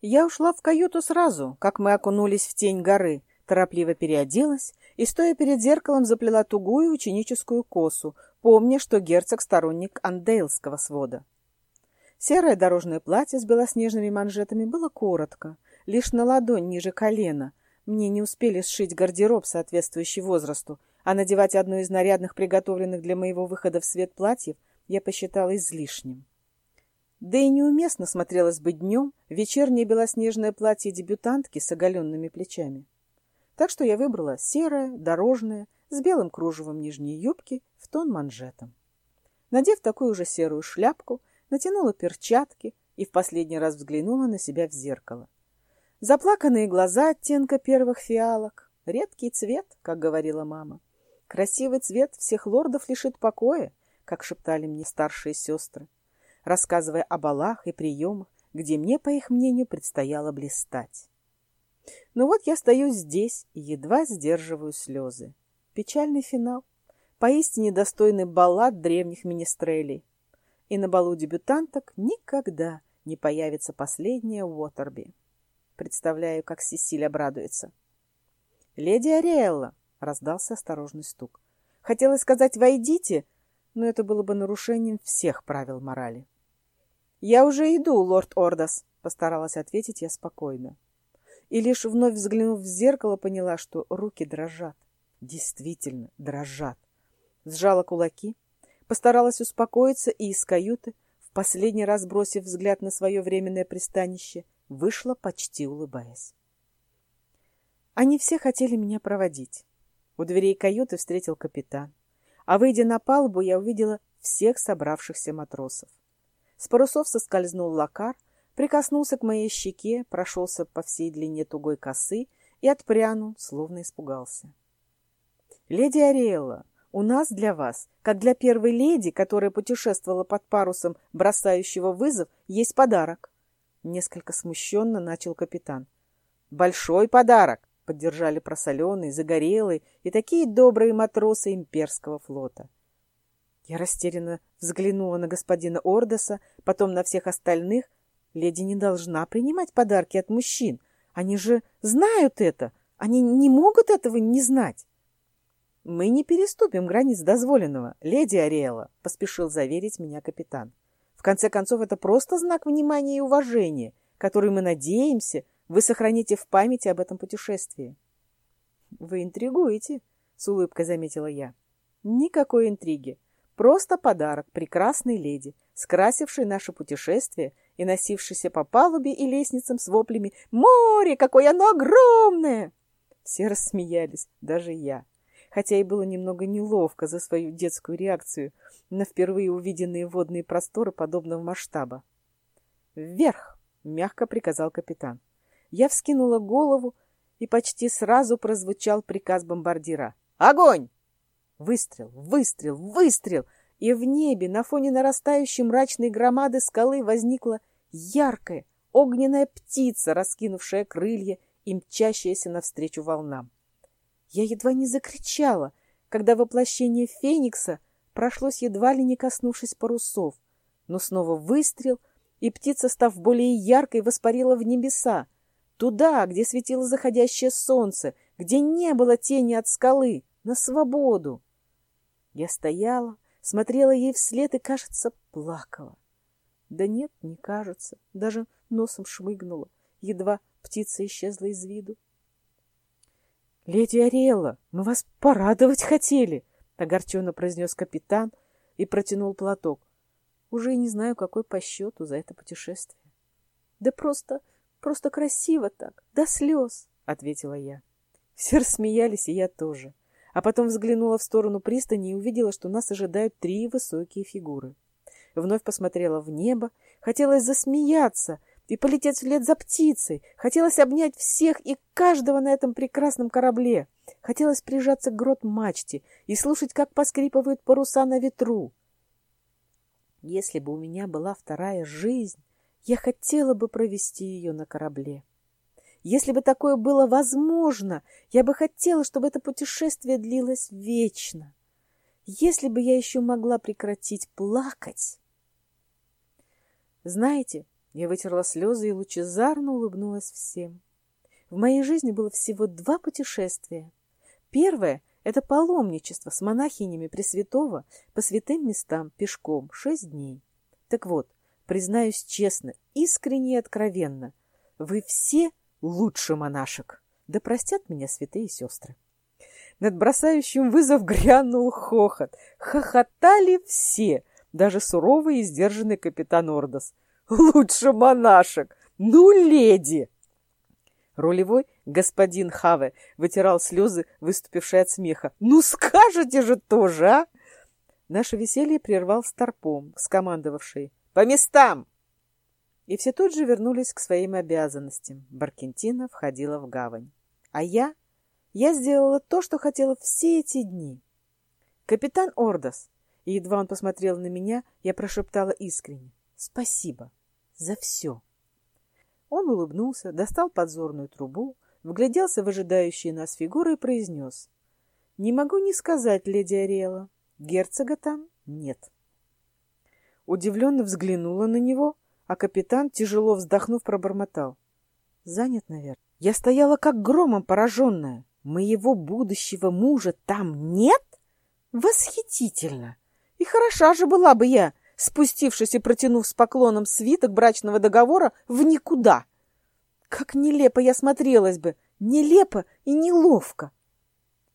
Я ушла в каюту сразу, как мы окунулись в тень горы, торопливо переоделась и, стоя перед зеркалом, заплела тугую ученическую косу, помня, что герцог — сторонник андейлского свода. Серое дорожное платье с белоснежными манжетами было коротко, лишь на ладонь ниже колена. Мне не успели сшить гардероб, соответствующий возрасту, а надевать одно из нарядных, приготовленных для моего выхода в свет платьев, я посчитала излишним. Да и неуместно смотрелось бы днем вечернее белоснежное платье дебютантки с оголенными плечами. Так что я выбрала серое, дорожное, с белым кружевом нижней юбки в тон манжетом. Надев такую же серую шляпку, натянула перчатки и в последний раз взглянула на себя в зеркало. Заплаканные глаза оттенка первых фиалок, редкий цвет, как говорила мама. Красивый цвет всех лордов лишит покоя, как шептали мне старшие сестры, рассказывая о балах и приемах, где мне, по их мнению, предстояло блистать. Но вот я стою здесь и едва сдерживаю слезы. Печальный финал. Поистине достойный баллад древних министрелей. И на балу дебютанток никогда не появится последняя Уотерби. Представляю, как Сесиль обрадуется. «Леди Ариэлла!» — раздался осторожный стук. Хотелось сказать «войдите», но это было бы нарушением всех правил морали. «Я уже иду, лорд Ордас», — постаралась ответить я спокойно и лишь вновь взглянув в зеркало, поняла, что руки дрожат. Действительно, дрожат. Сжала кулаки, постаралась успокоиться и из каюты, в последний раз бросив взгляд на свое временное пристанище, вышла, почти улыбаясь. Они все хотели меня проводить. У дверей каюты встретил капитан. А выйдя на палубу, я увидела всех собравшихся матросов. С парусов соскользнул лакар, прикоснулся к моей щеке, прошелся по всей длине тугой косы и отпрянул, словно испугался. «Леди Ариэлла, у нас для вас, как для первой леди, которая путешествовала под парусом бросающего вызов, есть подарок». Несколько смущенно начал капитан. «Большой подарок!» — поддержали просоленные, загорелые и такие добрые матросы имперского флота. Я растерянно взглянула на господина Ордеса, потом на всех остальных, Леди не должна принимать подарки от мужчин. Они же знают это. Они не могут этого не знать. «Мы не переступим границ дозволенного, леди Ариэла», — поспешил заверить меня капитан. «В конце концов, это просто знак внимания и уважения, который мы надеемся, вы сохраните в памяти об этом путешествии». «Вы интригуете», — с улыбкой заметила я. «Никакой интриги. Просто подарок прекрасной леди, скрасившей наше путешествие и носившийся по палубе и лестницам с воплями «Море! Какое оно огромное!» Все рассмеялись, даже я, хотя и было немного неловко за свою детскую реакцию на впервые увиденные водные просторы подобного масштаба. «Вверх!» — мягко приказал капитан. Я вскинула голову, и почти сразу прозвучал приказ бомбардира. «Огонь!» Выстрел, выстрел, выстрел! И в небе на фоне нарастающей мрачной громады скалы возникла яркая, огненная птица, раскинувшая крылья и мчащаяся навстречу волнам. Я едва не закричала, когда воплощение Феникса прошлось едва ли не коснувшись парусов, но снова выстрел, и птица, став более яркой, воспарила в небеса, туда, где светило заходящее солнце, где не было тени от скалы, на свободу. Я стояла, смотрела ей вслед и, кажется, плакала. Да нет, не кажется. Даже носом шмыгнула. Едва птица исчезла из виду. — Леди Ариэлла, мы вас порадовать хотели! — огорченно произнес капитан и протянул платок. Уже и не знаю, какой по счету за это путешествие. — Да просто, просто красиво так, до слез! — ответила я. Все рассмеялись, и я тоже. А потом взглянула в сторону пристани и увидела, что нас ожидают три высокие фигуры вновь посмотрела в небо, хотелось засмеяться и полететь вслед за птицей, хотелось обнять всех и каждого на этом прекрасном корабле, хотелось прижаться к грот мачте и слушать, как поскрипывают паруса на ветру. Если бы у меня была вторая жизнь, я хотела бы провести ее на корабле. Если бы такое было возможно, я бы хотела, чтобы это путешествие длилось вечно. Если бы я еще могла прекратить плакать... Знаете, Я вытерла слезы и лучезарно улыбнулась всем. В моей жизни было всего два путешествия. Первое — это паломничество с монахинями Пресвятого по святым местам пешком шесть дней. Так вот, признаюсь честно, искренне и откровенно, вы все лучше монашек. Да простят меня святые сестры. Над бросающим вызов грянул хохот. Хохотали все, даже суровый и сдержанный капитан Ордос. Лучше монашек! Ну, леди! Рулевой господин Хаве вытирал слезы, выступившие от смеха. «Ну скажете же тоже, а!» Наше веселье прервал Старпом, скомандовавший «По местам!» И все тут же вернулись к своим обязанностям. Баркентина входила в гавань. А я? Я сделала то, что хотела все эти дни. «Капитан Ордос!» И едва он посмотрел на меня, я прошептала искренне. «Спасибо за все!» Он улыбнулся, достал подзорную трубу, вгляделся в ожидающие нас фигуры и произнес. «Не могу не сказать, леди Ариэла, герцога там нет». Удивленно взглянула на него, а капитан, тяжело вздохнув, пробормотал. «Занят, наверное». Я стояла как громом пораженная. Моего будущего мужа там нет? Восхитительно! И хороша же была бы я, спустившись и протянув с поклоном свиток брачного договора в никуда. Как нелепо я смотрелась бы, нелепо и неловко.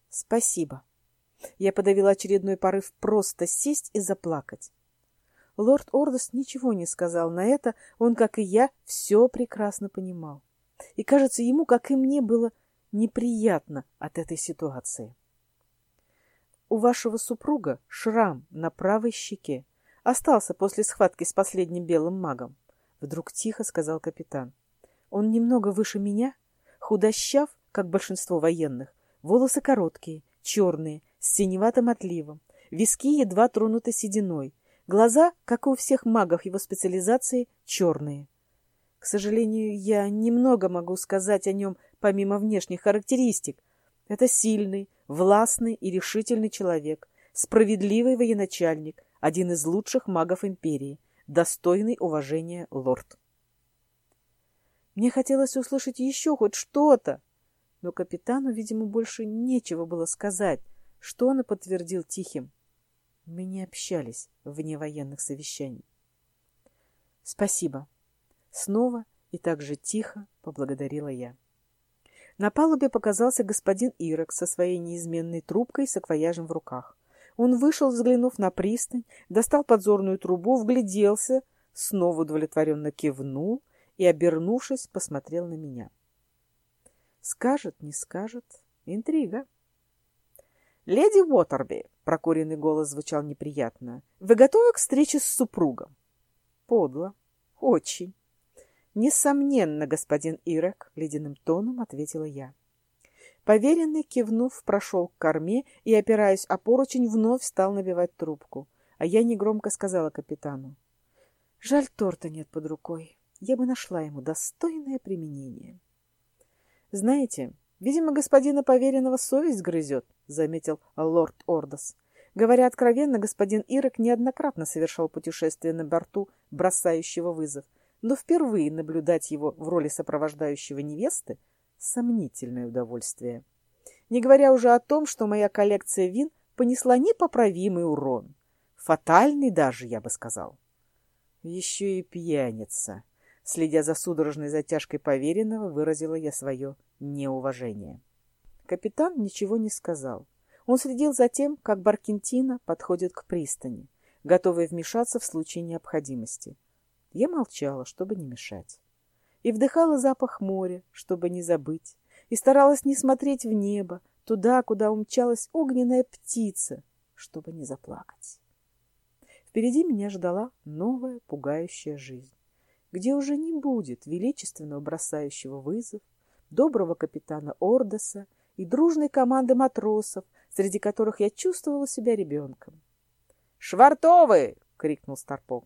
Спасибо. Я подавила очередной порыв просто сесть и заплакать. Лорд Ордос ничего не сказал на это, он, как и я, все прекрасно понимал. И, кажется, ему, как и мне, было неприятно от этой ситуации. У вашего супруга шрам на правой щеке. Остался после схватки с последним белым магом. Вдруг тихо сказал капитан. Он немного выше меня, худощав, как большинство военных, волосы короткие, черные, с синеватым отливом, виски едва тронуты сединой, глаза, как и у всех магов его специализации, черные. К сожалению, я немного могу сказать о нем помимо внешних характеристик. Это сильный, властный и решительный человек, справедливый военачальник, один из лучших магов империи, достойный уважения лорд. Мне хотелось услышать еще хоть что-то, но капитану, видимо, больше нечего было сказать, что он и подтвердил тихим. Мы не общались вне военных совещаний. Спасибо. Снова и так же тихо поблагодарила я. На палубе показался господин Ирок со своей неизменной трубкой и саквояжем в руках. Он вышел, взглянув на пристань, достал подзорную трубу, вгляделся, снова удовлетворенно кивнул и, обернувшись, посмотрел на меня. Скажет, не скажет. Интрига. «Леди Уотерби», — прокуренный голос звучал неприятно, — «вы готовы к встрече с супругом?» «Подло. Очень». «Несомненно, господин Ирек», — ледяным тоном ответила я. Поверенный, кивнув, прошел к корме и, опираясь о поручень, вновь стал набивать трубку. А я негромко сказала капитану. «Жаль, торта нет под рукой. Я бы нашла ему достойное применение». «Знаете, видимо, господина поверенного совесть грызет», — заметил лорд Ордос. Говоря откровенно, господин Ирок неоднократно совершал путешествие на борту, бросающего вызов, но впервые наблюдать его в роли сопровождающего невесты — сомнительное удовольствие. Не говоря уже о том, что моя коллекция вин понесла непоправимый урон. Фатальный даже, я бы сказал. Еще и пьяница. Следя за судорожной затяжкой поверенного, выразила я свое неуважение. Капитан ничего не сказал. Он следил за тем, как Баркентина подходит к пристани, готовый вмешаться в случае необходимости. Я молчала, чтобы не мешать и вдыхала запах моря, чтобы не забыть, и старалась не смотреть в небо, туда, куда умчалась огненная птица, чтобы не заплакать. Впереди меня ждала новая пугающая жизнь, где уже не будет величественного бросающего вызов, доброго капитана Ордоса и дружной команды матросов, среди которых я чувствовала себя ребенком. «Швартовы!» — крикнул Старпок.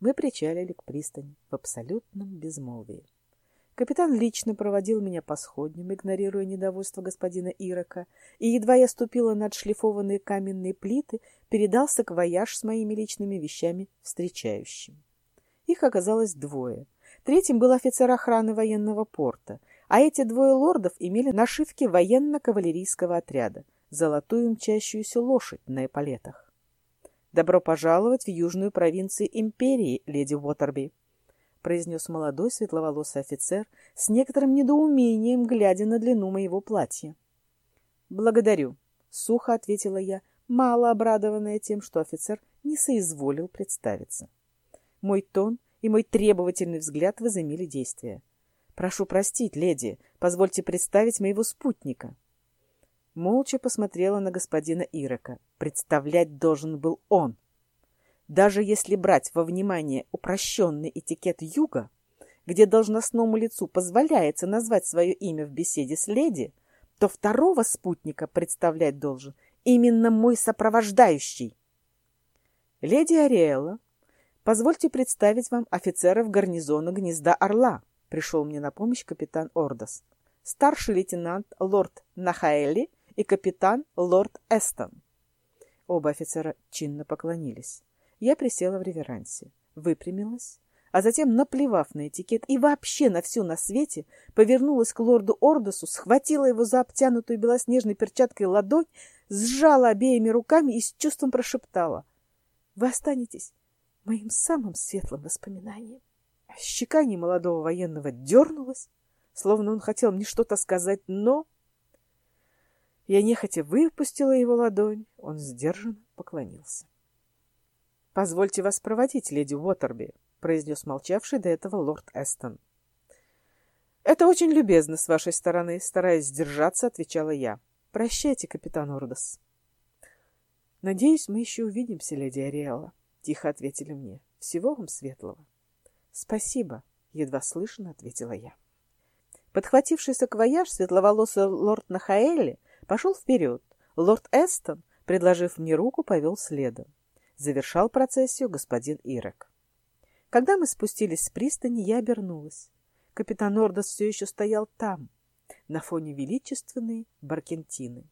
Мы причалили к пристани в абсолютном безмолвии. Капитан лично проводил меня по сходням, игнорируя недовольство господина Ирока, и едва я ступила над шлифованные каменные плиты, передался к вояж с моими личными вещами встречающим. Их оказалось двое. Третьим был офицер охраны военного порта, а эти двое лордов имели нашивки военно-кавалерийского отряда, золотую мчащуюся лошадь на эполетах. «Добро пожаловать в южную провинцию империи, леди Уотерби», произнес молодой светловолосый офицер с некоторым недоумением, глядя на длину моего платья. «Благодарю», — сухо ответила я, мало обрадованная тем, что офицер не соизволил представиться. Мой тон и мой требовательный взгляд возымели действие. «Прошу простить, леди, позвольте представить моего спутника». Молча посмотрела на господина Ирока. Представлять должен был он. Даже если брать во внимание упрощенный этикет юга, где должностному лицу позволяется назвать свое имя в беседе с леди, то второго спутника представлять должен именно мой сопровождающий. Леди Ариэла, позвольте представить вам офицеров гарнизона гнезда Орла, пришел мне на помощь капитан Ордос, старший лейтенант лорд Нахаэли и капитан лорд Эстон. Оба офицера чинно поклонились. Я присела в реверансе, выпрямилась, а затем, наплевав на этикет и вообще на все на свете, повернулась к лорду Ордосу, схватила его за обтянутую белоснежной перчаткой ладонь, сжала обеими руками и с чувством прошептала. «Вы останетесь моим самым светлым воспоминанием». Щека немолодого военного дернулась, словно он хотел мне что-то сказать, но... Я нехотя выпустила его ладонь, он сдержанно поклонился. «Позвольте вас проводить, леди Уотерби», — произнес молчавший до этого лорд Эстон. «Это очень любезно с вашей стороны», — стараясь сдержаться, отвечала я. «Прощайте, капитан Ордос». «Надеюсь, мы еще увидимся, леди Ариэла», — тихо ответили мне. «Всего вам светлого». «Спасибо», — едва слышно ответила я. Подхвативший саквояж, светловолосый лорд Нахаэлли пошел вперед. Лорд Эстон, предложив мне руку, повел следом завершал процессию господин Ирек. Когда мы спустились с пристани, я обернулась. Капитан Ордос все еще стоял там, на фоне величественной Баркентины.